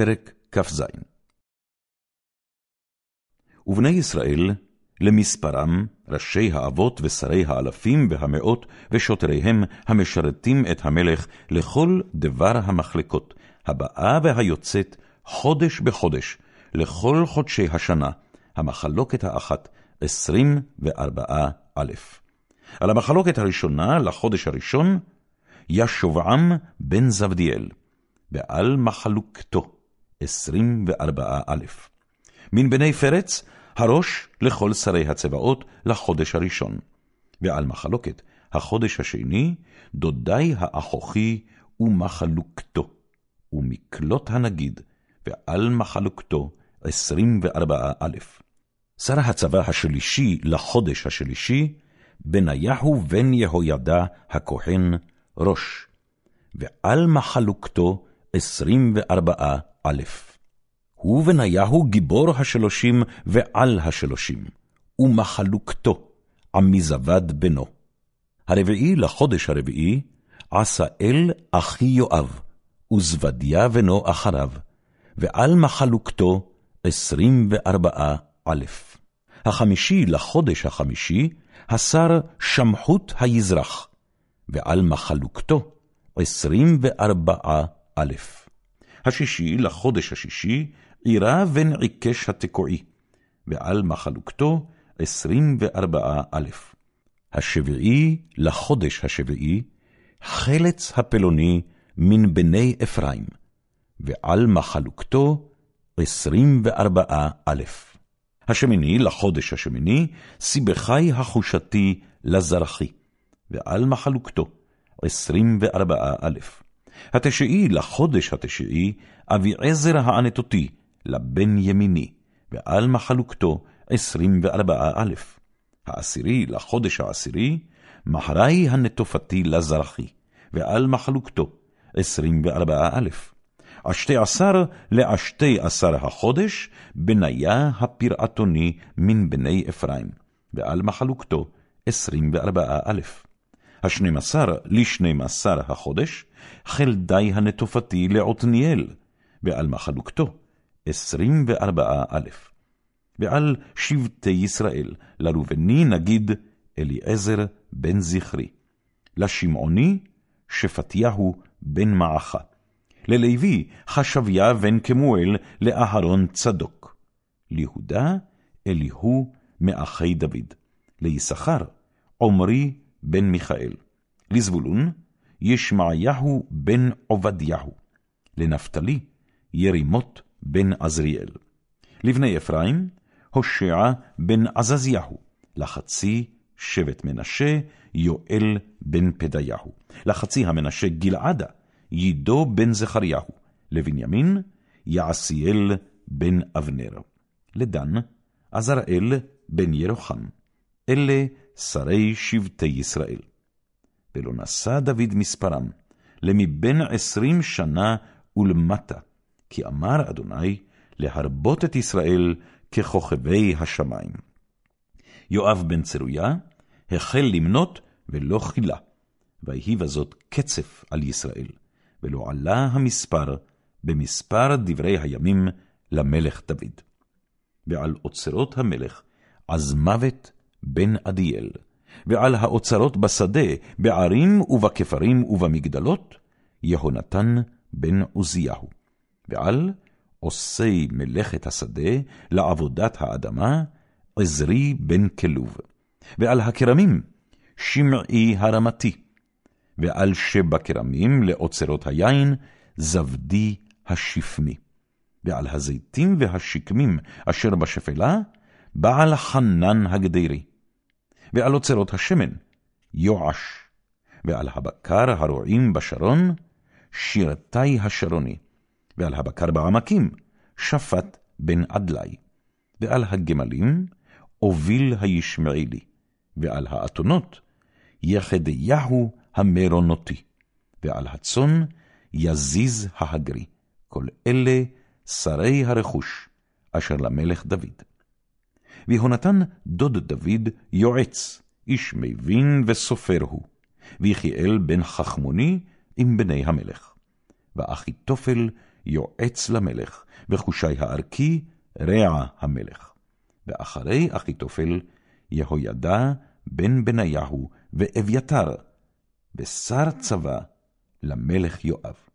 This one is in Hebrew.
פרק כ"ז ובני ישראל, למספרם, ראשי האבות ושרי האלפים והמאות, ושוטריהם המשרתים את המלך לכל דבר המחלקות, הבאה והיוצאת, חודש בחודש, לכל חודשי השנה, המחלוקת האחת, עשרים וארבעה א'. על המחלוקת הראשונה, לחודש הראשון, ישובעם בן זבדיאל, ועל מחלוקתו, עשרים וארבעה א'. מן בני פרץ, הראש לכל שרי הצבאות לחודש הראשון. ועל מחלוקת, החודש השני, דודי האחוכי ומחלוקתו, ומקלות הנגיד, ועל מחלוקתו, עשרים וארבעה א'. שר הצבא השלישי לחודש השלישי, בניהו בן יהוידע הכהן ראש, ועל מחלוקתו עשרים וארבעה א'. הוא בניהו גיבור השלושים ועל השלושים, ומחלוקתו עמיזבד בנו. הרביעי לחודש הרביעי, עשאל אחי יואב, וזבדיה בנו אחריו, ועל מחלוקתו עשרים וארבעה א'. החמישי לחודש החמישי, השר שמחות היזרח, ועל מחלוקתו עשרים וארבעה א'. השישי לחודש השישי, עירה בן עיקש התקועי, ועל מחלוקתו עשרים וארבעה א'. השביעי לחודש השביעי, חלץ הפלוני מן בני אפרים, ועל מחלוקתו עשרים וארבעה א'. השמיני לחודש השמיני, סיבכי החושתי לזרחי, ועל מחלוקתו עשרים וארבעה א'. התשעי לחודש התשעי, אביעזר הענתותי, לבן ימיני, ועל מחלוקתו עשרים וארבעה א'. העשירי לחודש העשירי, מחרי הנטופתי לזרחי, ועל מחלוקתו עשרים וארבעה א'. עשתי עשר לעשתי עשר החודש, בניה הפרעתוני מן בני אפרים, ועל מחלוקתו עשרים וארבעה א'. השנים עשר לשנים עשר החודש, חלדי הנטופתי לעתניאל, ועל מחלוקתו עשרים וארבעה א'. ועל שבטי ישראל, לראובני נגיד אליעזר בן זכרי, לשמעוני שפטיהו בן מעכה, ללוי חשביה בן כמואל לאהרון צדוק, ליהודה אליהו מאחי דוד, ליששכר עמרי בן מיכאל, לזבולון ישמעיהו בן עובדיהו, לנפתלי ירימות בן עזריאל, לבני אפרים הושע בן עזזיהו, לחצי שבט מנשה יואל בן פדיהו, לחצי המנשה גלעדה יידו בן זכריהו, לבנימין יעשיאל בן אבנר, לדן עזראל בן ירוחם, אלה שרי שבטי ישראל. ולא נשא דוד מספרם, למבין עשרים שנה ולמטה, כי אמר אדוני, להרבות את ישראל ככוכבי השמיים. יואב בן צרויה החל למנות ולא חילה, ויהי בזאת קצף על ישראל, ולא עלה המספר במספר דברי הימים למלך דוד. ועל אוצרות המלך עז מוות בן עדיאל, ועל האוצרות בשדה, בערים ובכפרים ובמגדלות, יהונתן בן עוזיהו, ועל עושי מלאכת השדה לעבודת האדמה, עזרי בן כלוב, ועל הכרמים, שמעי הרמתי, ועל שבכרמים לאוצרות היין, זבדי השפמי, ועל הזיתים והשקמים אשר בשפלה, בעל חנן הגדירי, ועל אוצרות השמן, יואש, ועל הבקר הרועים בשרון, שירתי השרוני, ועל הבקר בעמקים, שפט בן עדלי, ועל הגמלים, אוביל הישמעאלי, ועל האתונות, יחדיהו המרונותי, ועל הצאן, יזיז ההגרי, כל אלה שרי הרכוש, אשר למלך דוד. ויהונתן דוד דוד יועץ, איש מבין וסופר הוא, ויחיאל בן חכמוני עם בני המלך. ואחיתופל יועץ למלך, וחושי הערכי רע המלך. ואחרי אחיתופל, יהוידע בן בניהו ואביתר, ושר צבא למלך יואב.